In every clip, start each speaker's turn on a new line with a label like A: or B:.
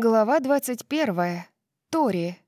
A: Глава 21. Тори.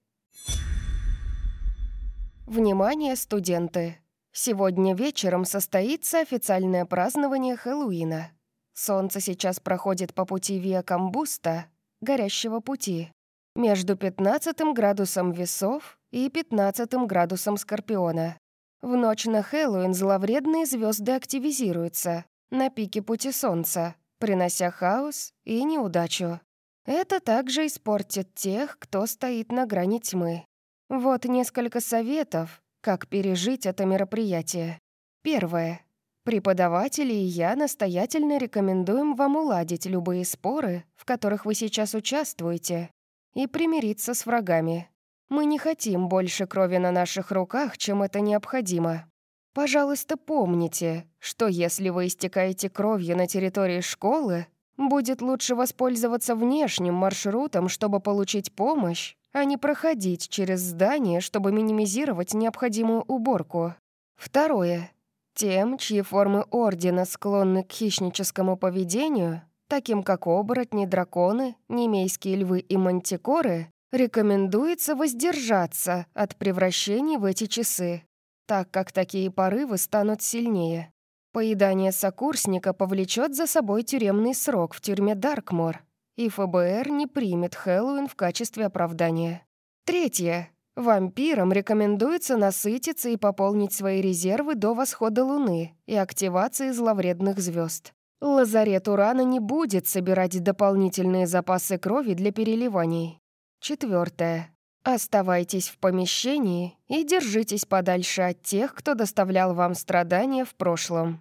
A: Внимание, студенты! Сегодня вечером состоится официальное празднование Хэллоуина. Солнце сейчас проходит по пути Виа Камбуста, горящего пути, между 15 градусом весов и 15 градусом Скорпиона. В ночь на Хэллоуин зловредные звезды активизируются на пике пути Солнца, принося хаос и неудачу. Это также испортит тех, кто стоит на грани тьмы. Вот несколько советов, как пережить это мероприятие. Первое. Преподаватели и я настоятельно рекомендуем вам уладить любые споры, в которых вы сейчас участвуете, и примириться с врагами. Мы не хотим больше крови на наших руках, чем это необходимо. Пожалуйста, помните, что если вы истекаете кровью на территории школы, Будет лучше воспользоваться внешним маршрутом, чтобы получить помощь, а не проходить через здание, чтобы минимизировать необходимую уборку. Второе. Тем, чьи формы Ордена склонны к хищническому поведению, таким как оборотни, драконы, немейские львы и мантикоры, рекомендуется воздержаться от превращений в эти часы, так как такие порывы станут сильнее. Поедание сокурсника повлечет за собой тюремный срок в тюрьме Даркмор, и ФБР не примет Хэллоуин в качестве оправдания. Третье. Вампирам рекомендуется насытиться и пополнить свои резервы до восхода Луны и активации зловредных звезд. Лазарет Урана не будет собирать дополнительные запасы крови для переливаний. Четвертое. Оставайтесь в помещении и держитесь подальше от тех, кто доставлял вам страдания в прошлом,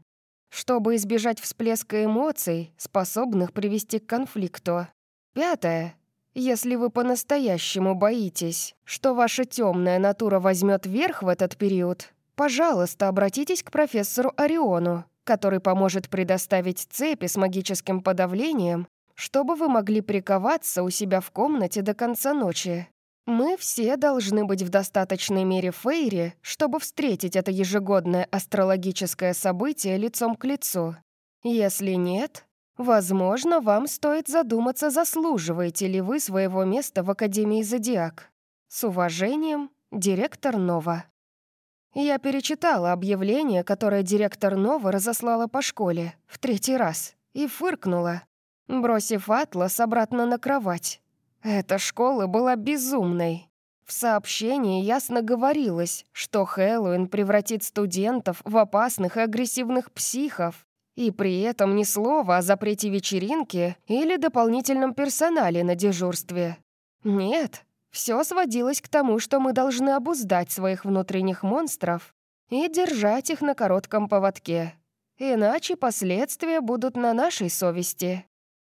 A: чтобы избежать всплеска эмоций, способных привести к конфликту. Пятое. Если вы по-настоящему боитесь, что ваша темная натура возьмет верх в этот период, пожалуйста, обратитесь к профессору Ориону, который поможет предоставить цепи с магическим подавлением, чтобы вы могли приковаться у себя в комнате до конца ночи. Мы все должны быть в достаточной мере фейри, чтобы встретить это ежегодное астрологическое событие лицом к лицу. Если нет, возможно, вам стоит задуматься, заслуживаете ли вы своего места в Академии Зодиак. С уважением, директор Нова. Я перечитала объявление, которое директор Нова разослала по школе в третий раз, и фыркнула, бросив атлас обратно на кровать. Эта школа была безумной. В сообщении ясно говорилось, что Хэллоуин превратит студентов в опасных и агрессивных психов, и при этом ни слова о запрете вечеринки или дополнительном персонале на дежурстве. Нет, все сводилось к тому, что мы должны обуздать своих внутренних монстров и держать их на коротком поводке. Иначе последствия будут на нашей совести.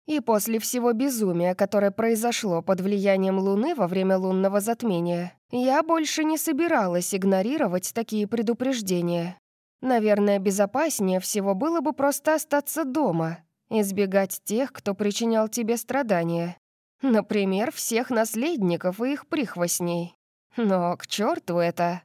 A: И после всего безумия, которое произошло под влиянием Луны во время лунного затмения, я больше не собиралась игнорировать такие предупреждения. Наверное, безопаснее всего было бы просто остаться дома, избегать тех, кто причинял тебе страдания. Например, всех наследников и их прихвостней. Но к черту это.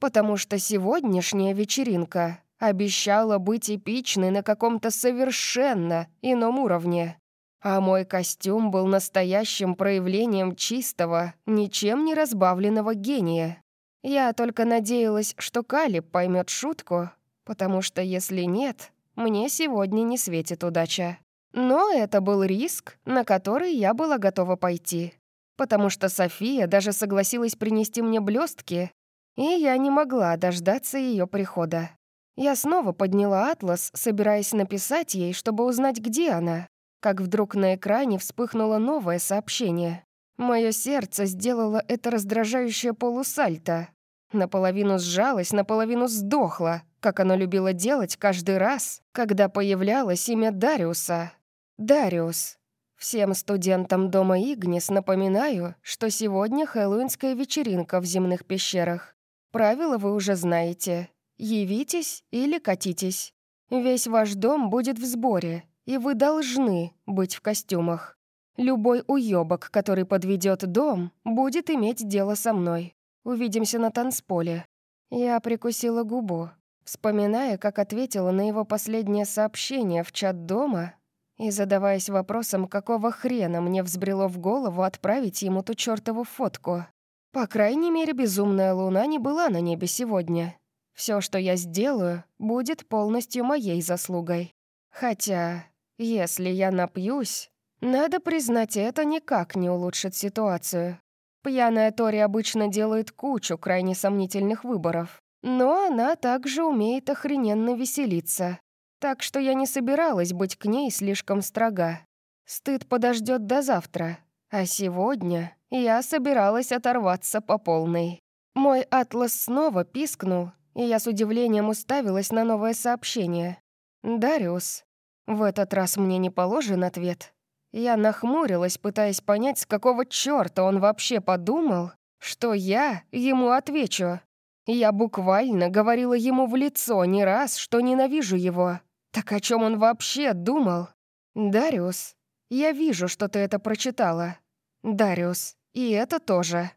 A: Потому что сегодняшняя вечеринка обещала быть эпичной на каком-то совершенно ином уровне. А мой костюм был настоящим проявлением чистого, ничем не разбавленного гения. Я только надеялась, что Калиб поймет шутку, потому что если нет, мне сегодня не светит удача. Но это был риск, на который я была готова пойти. Потому что София даже согласилась принести мне блестки, и я не могла дождаться ее прихода. Я снова подняла атлас, собираясь написать ей, чтобы узнать, где она как вдруг на экране вспыхнуло новое сообщение. Мое сердце сделало это раздражающее полусальто. Наполовину сжалось, наполовину сдохло, как оно любило делать каждый раз, когда появлялось имя Дариуса. Дариус. Всем студентам дома Игнис напоминаю, что сегодня хэллоуинская вечеринка в земных пещерах. Правила вы уже знаете. Явитесь или катитесь. Весь ваш дом будет в сборе, и вы должны быть в костюмах. Любой уёбок, который подведет дом, будет иметь дело со мной. Увидимся на танцполе». Я прикусила губу, вспоминая, как ответила на его последнее сообщение в чат дома и задаваясь вопросом, какого хрена мне взбрело в голову отправить ему ту чертову фотку. По крайней мере, безумная луна не была на небе сегодня. Все, что я сделаю, будет полностью моей заслугой. Хотя, если я напьюсь, надо признать, это никак не улучшит ситуацию. Пьяная Тори обычно делает кучу крайне сомнительных выборов. Но она также умеет охрененно веселиться. Так что я не собиралась быть к ней слишком строга. Стыд подождет до завтра. А сегодня я собиралась оторваться по полной. Мой атлас снова пискнул, и я с удивлением уставилась на новое сообщение. «Дариус». В этот раз мне не положен ответ. Я нахмурилась, пытаясь понять, с какого чёрта он вообще подумал, что я ему отвечу. Я буквально говорила ему в лицо не раз, что ненавижу его. Так о чем он вообще думал? Дариус, я вижу, что ты это прочитала. Дариус, и это тоже.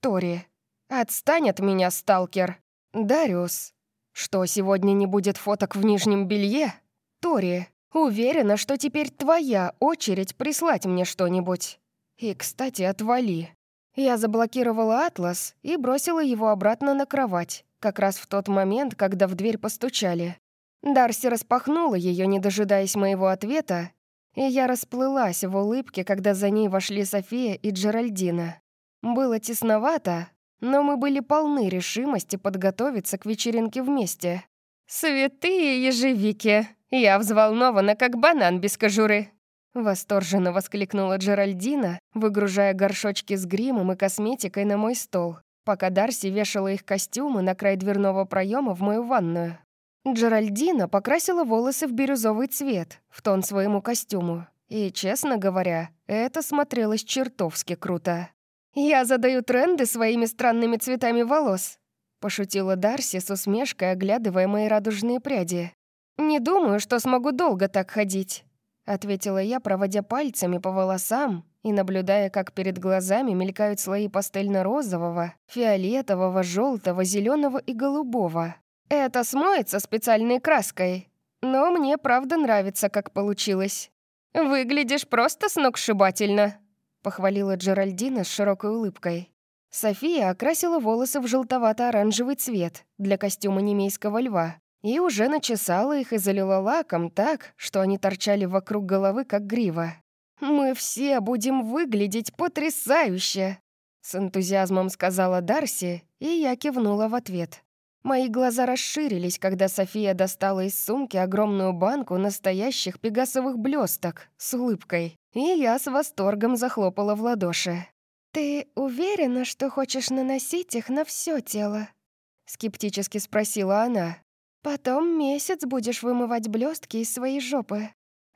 A: Тори, отстань от меня, сталкер. Дариус, что, сегодня не будет фоток в нижнем белье? Тори, уверена, что теперь твоя очередь прислать мне что-нибудь. И, кстати, отвали. Я заблокировала атлас и бросила его обратно на кровать, как раз в тот момент, когда в дверь постучали. Дарси распахнула ее, не дожидаясь моего ответа, и я расплылась в улыбке, когда за ней вошли София и Джеральдина. Было тесновато, но мы были полны решимости подготовиться к вечеринке вместе. «Святые ежевики! Я взволнована, как банан без кожуры!» Восторженно воскликнула Джеральдина, выгружая горшочки с гримом и косметикой на мой стол, пока Дарси вешала их костюмы на край дверного проема в мою ванную. Джеральдина покрасила волосы в бирюзовый цвет, в тон своему костюму. И, честно говоря, это смотрелось чертовски круто. «Я задаю тренды своими странными цветами волос», — пошутила Дарси с усмешкой, оглядывая мои радужные пряди. «Не думаю, что смогу долго так ходить», — ответила я, проводя пальцами по волосам и наблюдая, как перед глазами мелькают слои пастельно-розового, фиолетового, желтого, зеленого и голубого. Это смоется специальной краской. Но мне правда нравится, как получилось. Выглядишь просто сногсшибательно», — похвалила Джеральдина с широкой улыбкой. София окрасила волосы в желтовато-оранжевый цвет для костюма немейского льва и уже начесала их и залила лаком так, что они торчали вокруг головы, как грива. «Мы все будем выглядеть потрясающе!» С энтузиазмом сказала Дарси, и я кивнула в ответ. Мои глаза расширились, когда София достала из сумки огромную банку настоящих пегасовых блесток с улыбкой, и я с восторгом захлопала в ладоши. «Ты уверена, что хочешь наносить их на все тело?» — скептически спросила она. «Потом месяц будешь вымывать блестки из своей жопы».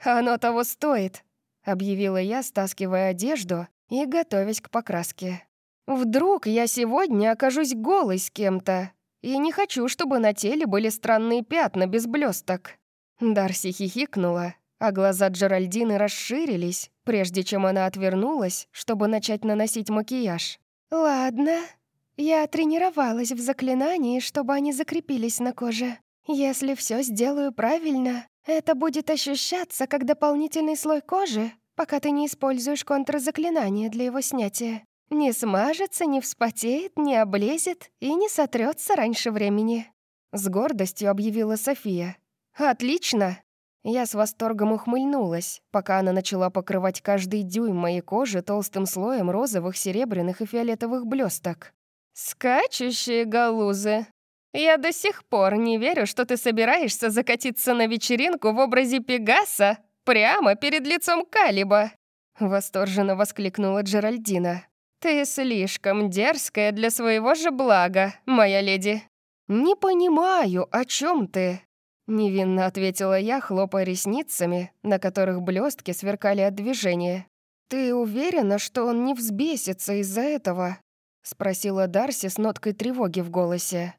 A: «Оно того стоит», — объявила я, стаскивая одежду и готовясь к покраске. «Вдруг я сегодня окажусь голой с кем-то, и не хочу, чтобы на теле были странные пятна без блесток. Дарси хихикнула, а глаза Джеральдины расширились, прежде чем она отвернулась, чтобы начать наносить макияж. «Ладно, я тренировалась в заклинании, чтобы они закрепились на коже. Если все сделаю правильно, это будет ощущаться как дополнительный слой кожи, пока ты не используешь контрзаклинание для его снятия. Не смажется, не вспотеет, не облезет и не сотрется раньше времени», — с гордостью объявила София. «Отлично!» Я с восторгом ухмыльнулась, пока она начала покрывать каждый дюйм моей кожи толстым слоем розовых, серебряных и фиолетовых блесток. «Скачущие галузы! Я до сих пор не верю, что ты собираешься закатиться на вечеринку в образе Пегаса прямо перед лицом Калиба!» Восторженно воскликнула Джеральдина. «Ты слишком дерзкая для своего же блага, моя леди». «Не понимаю, о чем ты?» Невинно ответила я, хлопая ресницами, на которых блестки сверкали от движения. «Ты уверена, что он не взбесится из-за этого?» Спросила Дарси с ноткой тревоги в голосе.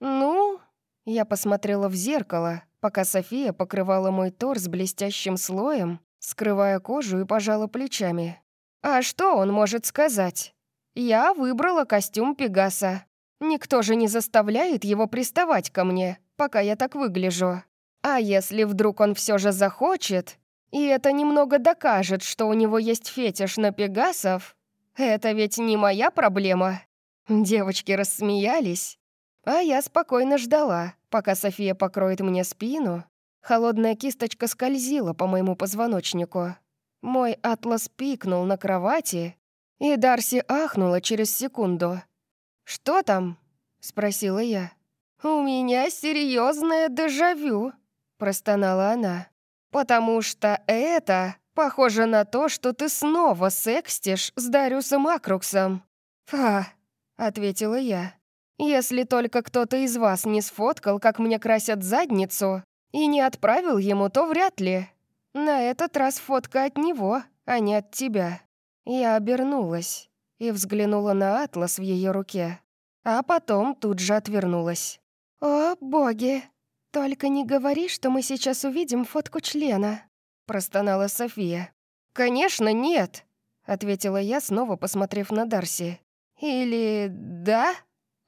A: «Ну?» Я посмотрела в зеркало, пока София покрывала мой торс блестящим слоем, скрывая кожу и пожала плечами. А что он может сказать? Я выбрала костюм Пегаса. Никто же не заставляет его приставать ко мне, пока я так выгляжу. А если вдруг он все же захочет, и это немного докажет, что у него есть фетиш на пегасов, это ведь не моя проблема. Девочки рассмеялись, а я спокойно ждала, пока София покроет мне спину. Холодная кисточка скользила по моему позвоночнику. Мой атлас пикнул на кровати, и Дарси ахнула через секунду. «Что там?» — спросила я. «У меня серьезное дежавю», — простонала она. «Потому что это похоже на то, что ты снова секстишь с Дариусом Акруксом». «Фа», — ответила я. «Если только кто-то из вас не сфоткал, как мне красят задницу, и не отправил ему, то вряд ли. На этот раз фотка от него, а не от тебя». Я обернулась и взглянула на атлас в ее руке, а потом тут же отвернулась. «О, боги! Только не говори, что мы сейчас увидим фотку члена», — простонала София. «Конечно, нет», — ответила я, снова посмотрев на Дарси. «Или да?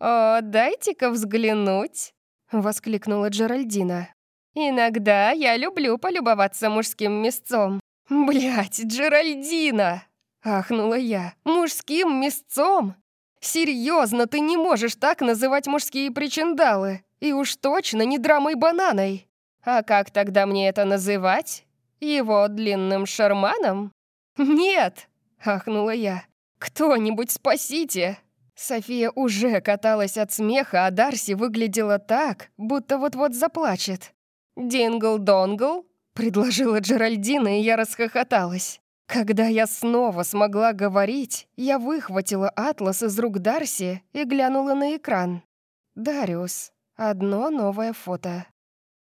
A: О, дайте-ка взглянуть», — воскликнула Джеральдина. «Иногда я люблю полюбоваться мужским мясцом». «Блядь, Джеральдина!» — ахнула я. «Мужским мясцом? Серьезно, ты не можешь так называть мужские причиндалы. И уж точно не драмой бананой. А как тогда мне это называть? Его длинным шарманом? Нет!» — ахнула я. «Кто-нибудь спасите!» София уже каталась от смеха, а Дарси выглядела так, будто вот-вот заплачет. «Дингл-донгл?» — предложила Джеральдина, и я расхохоталась. Когда я снова смогла говорить, я выхватила атлас из рук Дарси и глянула на экран. «Дариус. Одно новое фото».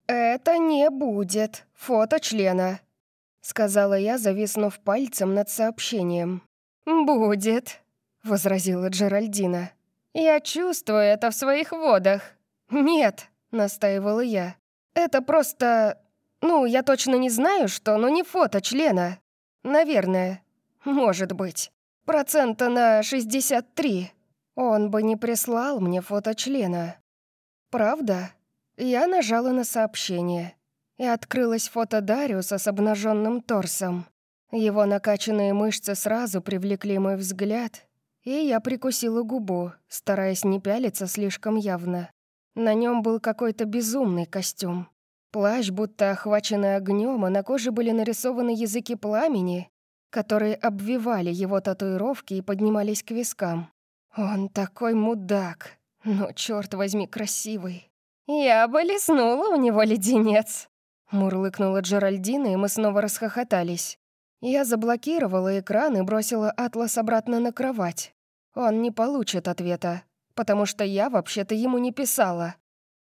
A: «Это не будет фото члена», — сказала я, зависнув пальцем над сообщением. «Будет», — возразила Джеральдина. «Я чувствую это в своих водах». «Нет», — настаивала я. «Это просто... Ну, я точно не знаю, что, но не фото члена». Наверное. Может быть. Процента на 63. Он бы не прислал мне фото члена. Правда? Я нажала на сообщение. И открылось фото Дариуса с обнаженным торсом. Его накачанные мышцы сразу привлекли мой взгляд, и я прикусила губу, стараясь не пялиться слишком явно. На нем был какой-то безумный костюм. Плащ, будто охваченный огнем, а на коже были нарисованы языки пламени, которые обвивали его татуировки и поднимались к вискам. Он такой мудак, но, черт возьми, красивый. «Я бы леснула у него леденец», — мурлыкнула Джеральдина, и мы снова расхохотались. Я заблокировала экран и бросила Атлас обратно на кровать. Он не получит ответа, потому что я вообще-то ему не писала.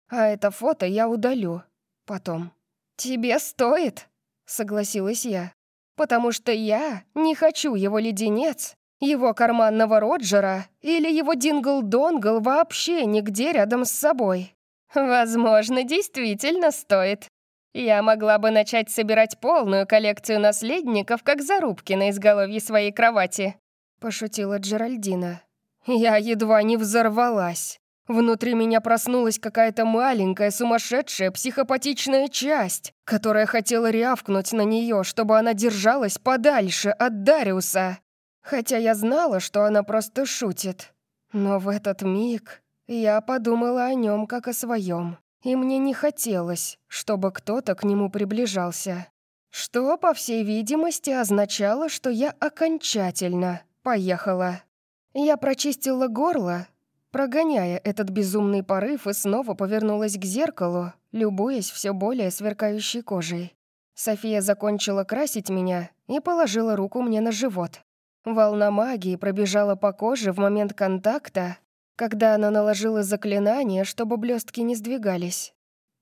A: А это фото я удалю, потом. «Тебе стоит», — согласилась я. «Потому что я не хочу его леденец, его карманного Роджера или его дингл-донгл вообще нигде рядом с собой. Возможно, действительно стоит. Я могла бы начать собирать полную коллекцию наследников, как зарубки на изголовье своей кровати», — пошутила Джеральдина. Я едва не взорвалась. Внутри меня проснулась какая-то маленькая, сумасшедшая, психопатичная часть, которая хотела рявкнуть на нее, чтобы она держалась подальше от Дариуса. Хотя я знала, что она просто шутит. Но в этот миг я подумала о нем как о своем, и мне не хотелось, чтобы кто-то к нему приближался. Что, по всей видимости, означало, что я окончательно поехала. Я прочистила горло прогоняя этот безумный порыв и снова повернулась к зеркалу, любуясь все более сверкающей кожей. София закончила красить меня и положила руку мне на живот. Волна магии пробежала по коже в момент контакта, когда она наложила заклинание, чтобы блестки не сдвигались.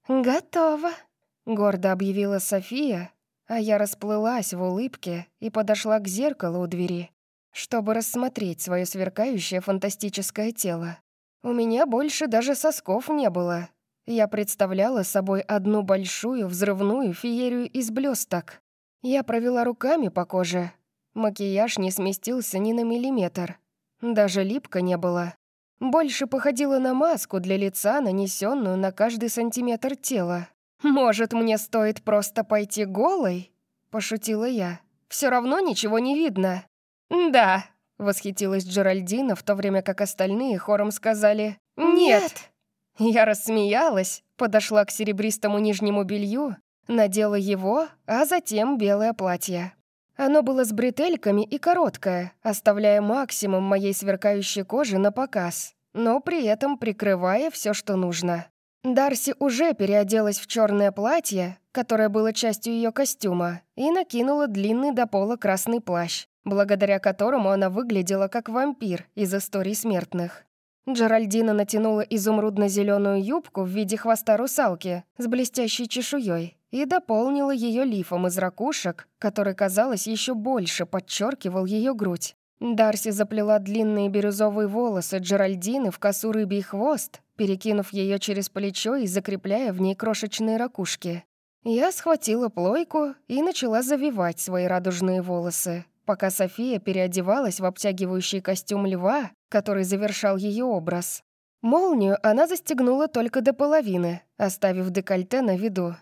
A: «Готово», — гордо объявила София, а я расплылась в улыбке и подошла к зеркалу у двери чтобы рассмотреть свое сверкающее фантастическое тело. У меня больше даже сосков не было. Я представляла собой одну большую взрывную феерию из блесток. Я провела руками по коже. Макияж не сместился ни на миллиметр. Даже липка не было. Больше походила на маску для лица, нанесенную на каждый сантиметр тела. Может, мне стоит просто пойти голой? пошутила я. Все равно ничего не видно». «Да», — восхитилась Джеральдина, в то время как остальные хором сказали «Нет». Я рассмеялась, подошла к серебристому нижнему белью, надела его, а затем белое платье. Оно было с бретельками и короткое, оставляя максимум моей сверкающей кожи на показ, но при этом прикрывая все, что нужно. Дарси уже переоделась в черное платье, которое было частью ее костюма, и накинула длинный до пола красный плащ, благодаря которому она выглядела как вампир из историй смертных. Джеральдина натянула изумрудно-зеленую юбку в виде хвоста русалки с блестящей чешуей и дополнила ее лифом из ракушек, который, казалось, еще больше подчеркивал ее грудь. Дарси заплела длинные бирюзовые волосы Джеральдины в косу рыбий хвост, перекинув ее через плечо и закрепляя в ней крошечные ракушки. Я схватила плойку и начала завивать свои радужные волосы, пока София переодевалась в обтягивающий костюм льва, который завершал ее образ. Молнию она застегнула только до половины, оставив декольте на виду.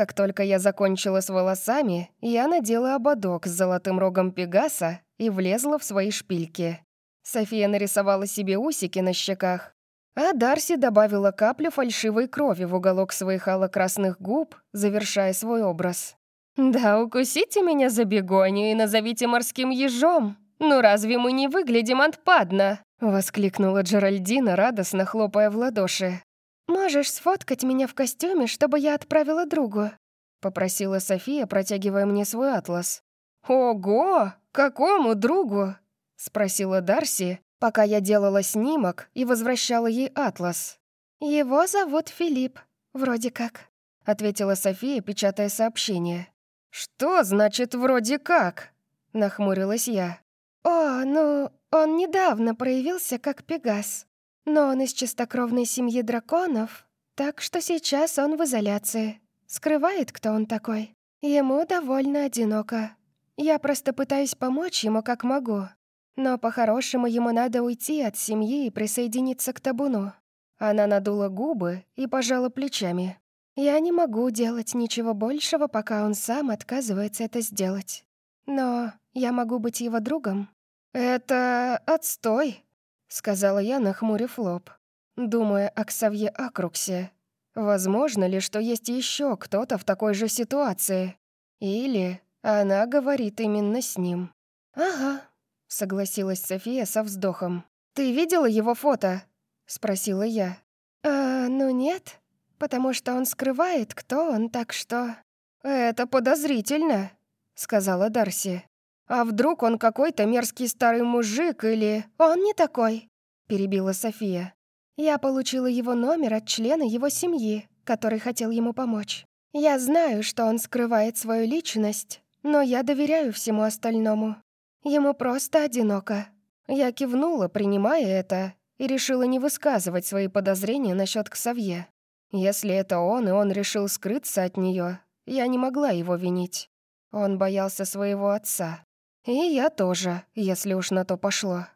A: Как только я закончила с волосами, я надела ободок с золотым рогом Пегаса и влезла в свои шпильки. София нарисовала себе усики на щеках, а Дарси добавила каплю фальшивой крови в уголок своих алло-красных губ, завершая свой образ. «Да, укусите меня за бегонию и назовите морским ежом. Ну разве мы не выглядим отпадно?» — воскликнула Джеральдина, радостно хлопая в ладоши. «Можешь сфоткать меня в костюме, чтобы я отправила другу?» — попросила София, протягивая мне свой атлас. «Ого! Какому другу?» — спросила Дарси, пока я делала снимок и возвращала ей атлас. «Его зовут Филипп, вроде как», — ответила София, печатая сообщение. «Что значит «вроде как»?» — нахмурилась я. «О, ну, он недавно проявился как Пегас, но он из чистокровной семьи драконов, так что сейчас он в изоляции. Скрывает, кто он такой. Ему довольно одиноко. Я просто пытаюсь помочь ему как могу. Но по-хорошему ему надо уйти от семьи и присоединиться к табуну». Она надула губы и пожала плечами. Я не могу делать ничего большего, пока он сам отказывается это сделать. Но я могу быть его другом. «Это отстой», — сказала я, нахмурив лоб, думая о Ксавье Акруксе. Возможно ли, что есть еще кто-то в такой же ситуации? Или она говорит именно с ним? «Ага», — согласилась София со вздохом. «Ты видела его фото?» — спросила я. «А, ну нет», потому что он скрывает, кто он, так что...» «Это подозрительно», — сказала Дарси. «А вдруг он какой-то мерзкий старый мужик или...» «Он не такой», — перебила София. «Я получила его номер от члена его семьи, который хотел ему помочь. Я знаю, что он скрывает свою личность, но я доверяю всему остальному. Ему просто одиноко». Я кивнула, принимая это, и решила не высказывать свои подозрения насчет Ксавье. Если это он, и он решил скрыться от нее, я не могла его винить. Он боялся своего отца. И я тоже, если уж на то пошло.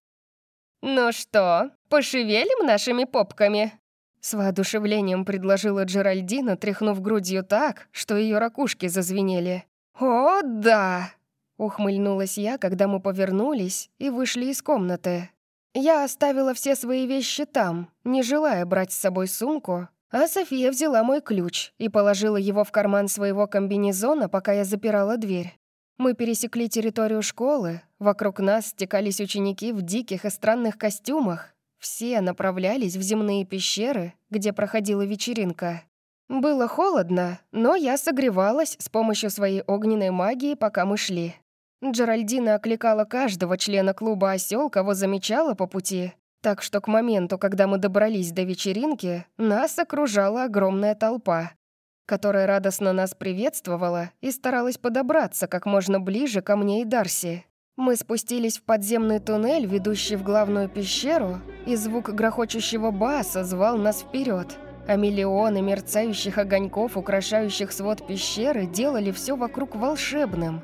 A: «Ну что, пошевелим нашими попками?» С воодушевлением предложила Джеральдина, тряхнув грудью так, что ее ракушки зазвенели. «О, да!» — ухмыльнулась я, когда мы повернулись и вышли из комнаты. Я оставила все свои вещи там, не желая брать с собой сумку, а София взяла мой ключ и положила его в карман своего комбинезона, пока я запирала дверь. Мы пересекли территорию школы, вокруг нас стекались ученики в диких и странных костюмах. Все направлялись в земные пещеры, где проходила вечеринка. Было холодно, но я согревалась с помощью своей огненной магии, пока мы шли. Джеральдина окликала каждого члена клуба «Осёл», кого замечала по пути, так что к моменту, когда мы добрались до вечеринки, нас окружала огромная толпа, которая радостно нас приветствовала и старалась подобраться как можно ближе ко мне и Дарси. Мы спустились в подземный туннель, ведущий в главную пещеру, и звук грохочущего баса звал нас вперед, а миллионы мерцающих огоньков, украшающих свод пещеры, делали все вокруг волшебным.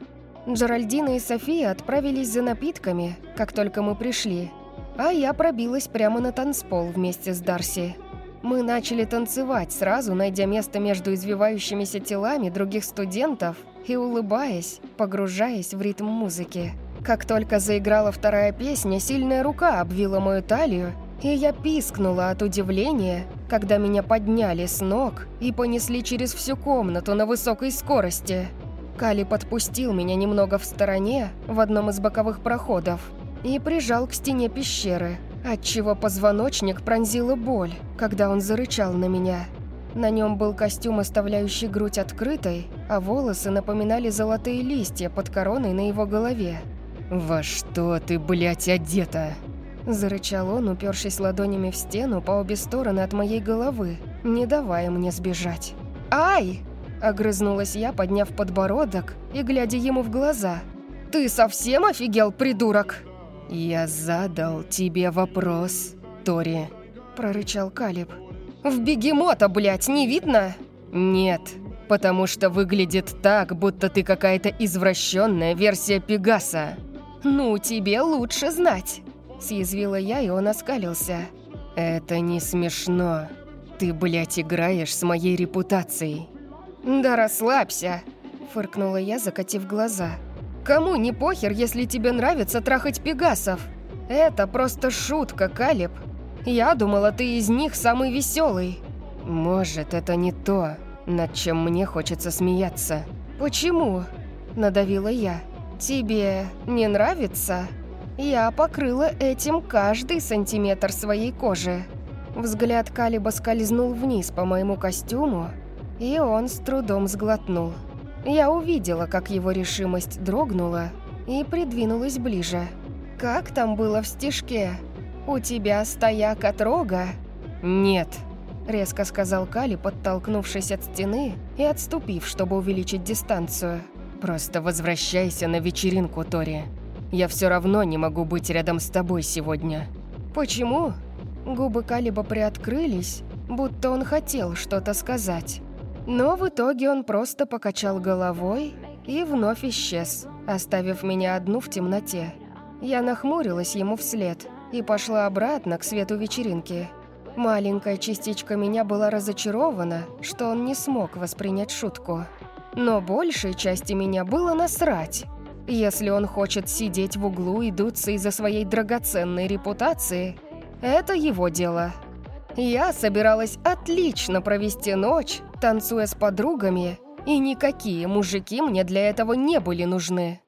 A: Джеральдина и София отправились за напитками, как только мы пришли, а я пробилась прямо на танцпол вместе с Дарси. Мы начали танцевать, сразу найдя место между извивающимися телами других студентов и улыбаясь, погружаясь в ритм музыки. Как только заиграла вторая песня, сильная рука обвила мою талию, и я пискнула от удивления, когда меня подняли с ног и понесли через всю комнату на высокой скорости. Кали подпустил меня немного в стороне, в одном из боковых проходов, и прижал к стене пещеры, отчего позвоночник пронзила боль, когда он зарычал на меня. На нем был костюм, оставляющий грудь открытой, а волосы напоминали золотые листья под короной на его голове.
B: «Во что ты, блядь, одета?»
A: Зарычал он, упершись ладонями в стену по обе стороны от моей головы, не давая мне сбежать. «Ай!» – огрызнулась я, подняв подбородок и глядя ему в глаза. «Ты совсем офигел, придурок?»
B: «Я задал тебе вопрос, Тори», – прорычал Калиб.
A: «В бегемота, блядь, не видно?»
B: «Нет, потому что выглядит так, будто ты какая-то извращенная версия Пегаса».
A: «Ну, тебе лучше знать». Съязвила я, и он оскалился.
B: «Это не смешно. Ты, блядь, играешь с моей репутацией».
A: «Да расслабься», — фыркнула я, закатив глаза. «Кому не похер, если тебе нравится трахать пегасов? Это просто шутка, Калиб. Я думала, ты из них самый веселый.
B: «Может, это не то, над чем мне хочется смеяться».
A: «Почему?» — надавила я. «Тебе не нравится?» Я покрыла этим каждый сантиметр своей кожи. Взгляд Калиба скользнул вниз по моему костюму, и он с трудом сглотнул. Я увидела, как его решимость дрогнула и придвинулась ближе. «Как там было в стишке? У тебя стояк от рога?»
B: «Нет», —
A: резко сказал Кали, подтолкнувшись от стены и отступив, чтобы увеличить дистанцию.
B: «Просто возвращайся на вечеринку, Тори. Я все равно не могу быть рядом с тобой сегодня».
A: «Почему?» Губы Калиба приоткрылись, будто он хотел что-то сказать. Но в итоге он просто покачал головой и вновь исчез, оставив меня одну в темноте. Я нахмурилась ему вслед и пошла обратно к свету вечеринки. Маленькая частичка меня была разочарована, что он не смог воспринять шутку. Но большей части меня было насрать. Если он хочет сидеть в углу и дуться из-за своей драгоценной репутации, это его дело. Я собиралась отлично провести ночь, танцуя с подругами, и никакие мужики мне для этого не были нужны.